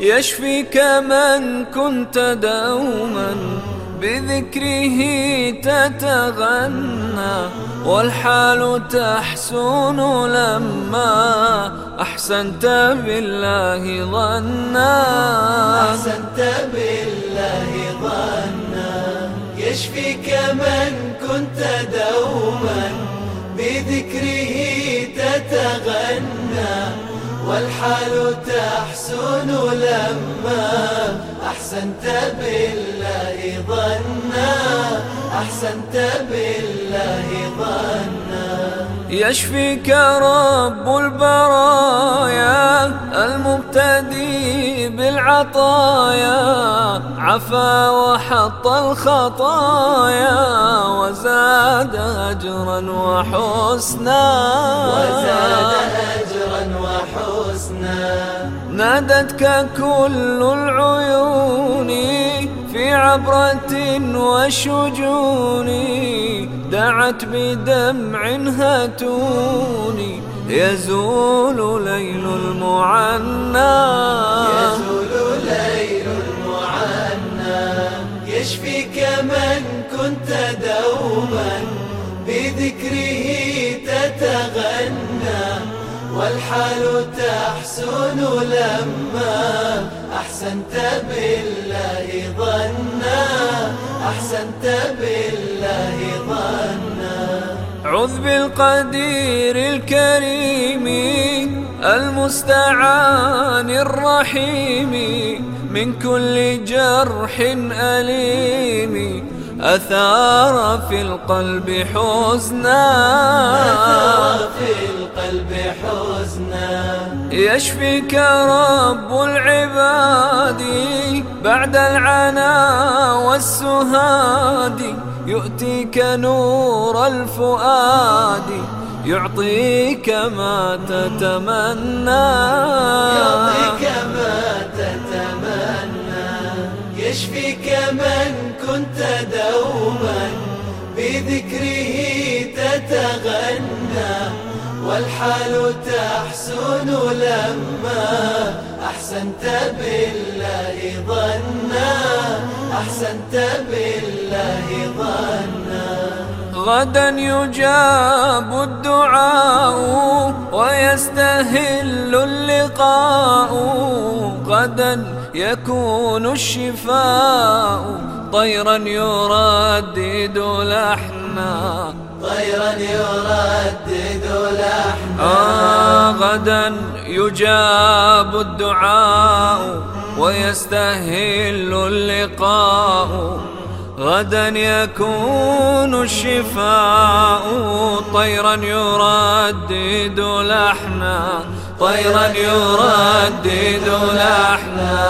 يشفيك من كنت دوما بذكره تتغنى. والحال تحسن لما أحسنت بالله ظنا. أحسنت بالله ظنا. يشفيك من كنت دوما بذكره تتغنى. والحال تحسن لما أحسنت بالله ظنا. أحسنت بالله ظنا. يشفيك رب البرايا المبتدي بالعطايا. عفا وحط الخطايا وزاد أجرا وحسنا. وزاد أجرا وحسنا. نادتك كل العيون في عبرة وشجون دعت بدمع هتوني يزول ليل المعنى. يزول ليل المعنى. يشفيك من كنت دوما بذكره تتغنى. والحال تحسن لما أحسنت بالله. ظنا أحسنت بالله ظنا. عذ بالقدير الكريم المستعان الرحيم من كل جرح أليم أثار في القلب حزنا. أثار في القلب حزنا. يشفيك رب العباد. بعد العنا والسهاد يؤتيك نور الفؤاد يعطيك ما تتمنى. يعطيك ما تتمنى يشفيك من كنت دوما بذكره تتغنى والحال تحسن لما أحسنت بالله ظنا أحسنت بالله ظنا. غدا يجاب الدعاء ويستهل اللقاء غدا يكون الشفاء طيرا يردد لحنا. طيرا يردد لحنا آه غدا يجاب الدعاء ويستهل اللقاء. غدا يكون الشفاء طيرا يردد لحنا طيرا يردد لحنا